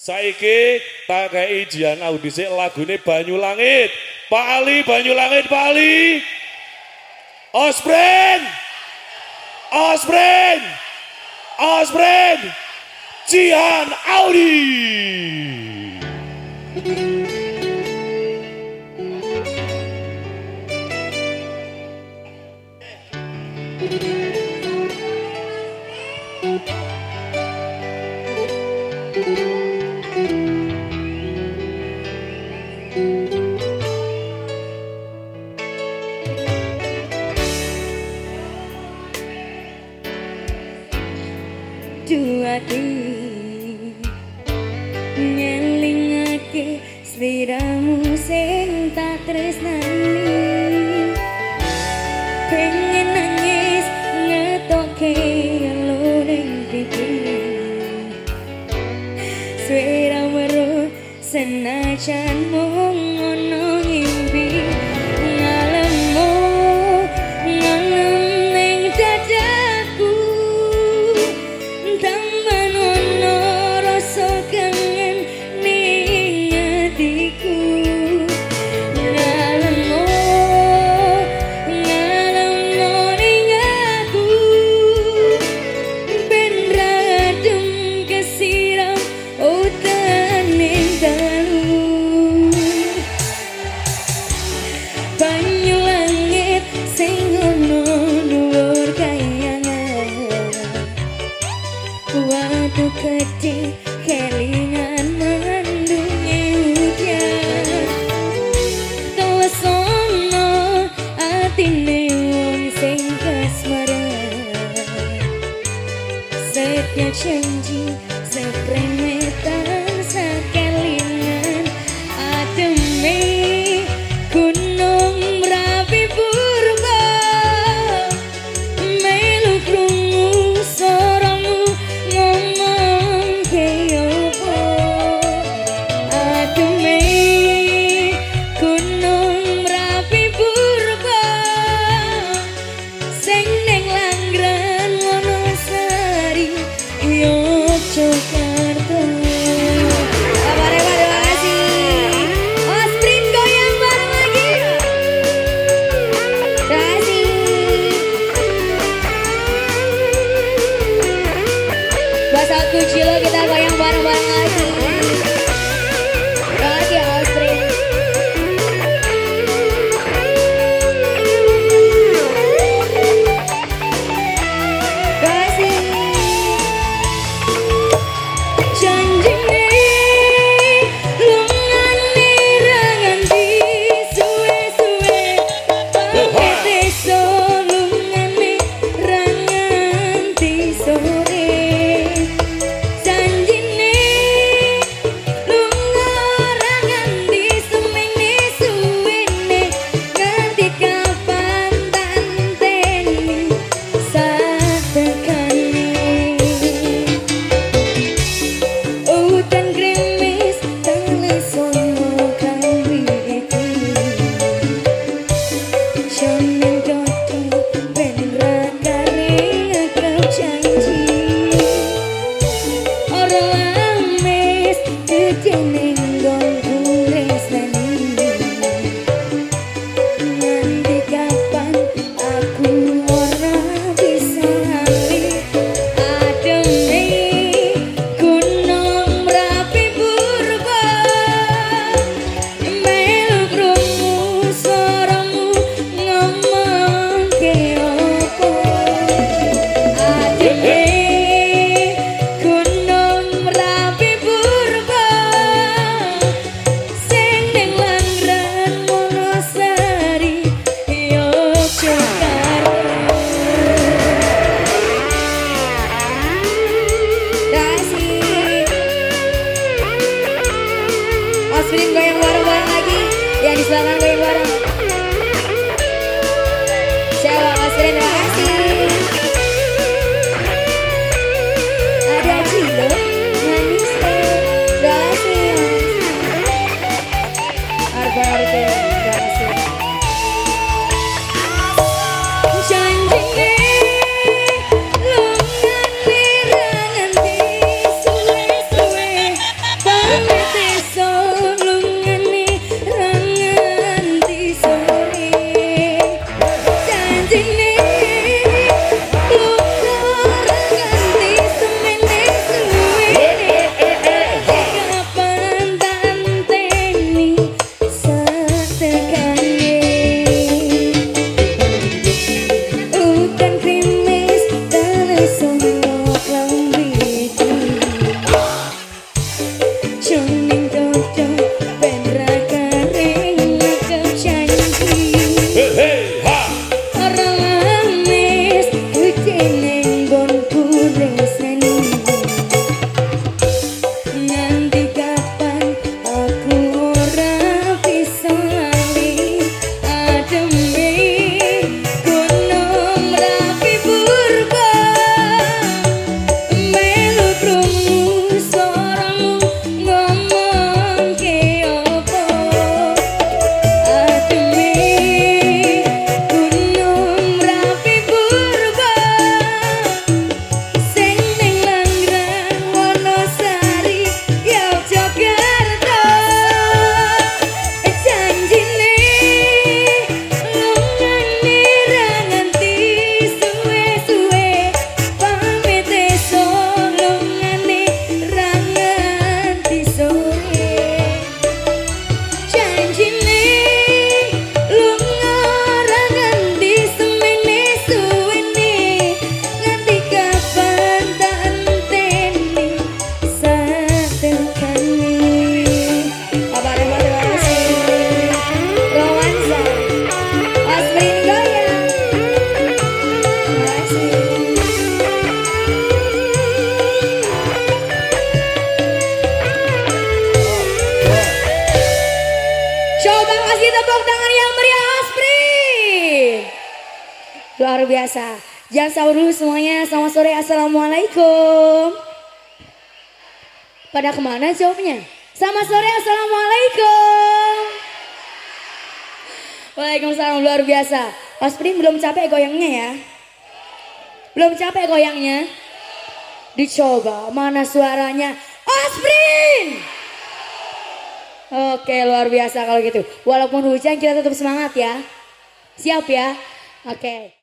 Saiki tak kei jian audisi ini Banyu Langit. Pak Ali Banyu Langit Pak Ali. Osbren. Osbren. Osbren. Cian Audi. thank you Sviramu sinta tresnani. Pengen nangis ngetoke loreng pipin Sviramu senajan mongonon Waktu kecil kelingan mengandungi hujan Kau sono hati neong singkas merah Setiap janji sepremen kucilo kita goyang bareng-bareng lagi. Terima kasih tepuk tangan yang meriah Spring. Luar biasa. Jangan sahur dulu semuanya. Selamat sore. Assalamualaikum. Pada ke mana jawabnya? Selamat sore. Assalamualaikum. Waalaikumsalam luar biasa. Mas Spring belum capek goyangnya ya? Belum capek goyangnya? Dicoba mana suaranya? Osprin! Oke luar biasa kalau gitu. Walaupun hujan kita tetap semangat ya. Siap ya? Oke.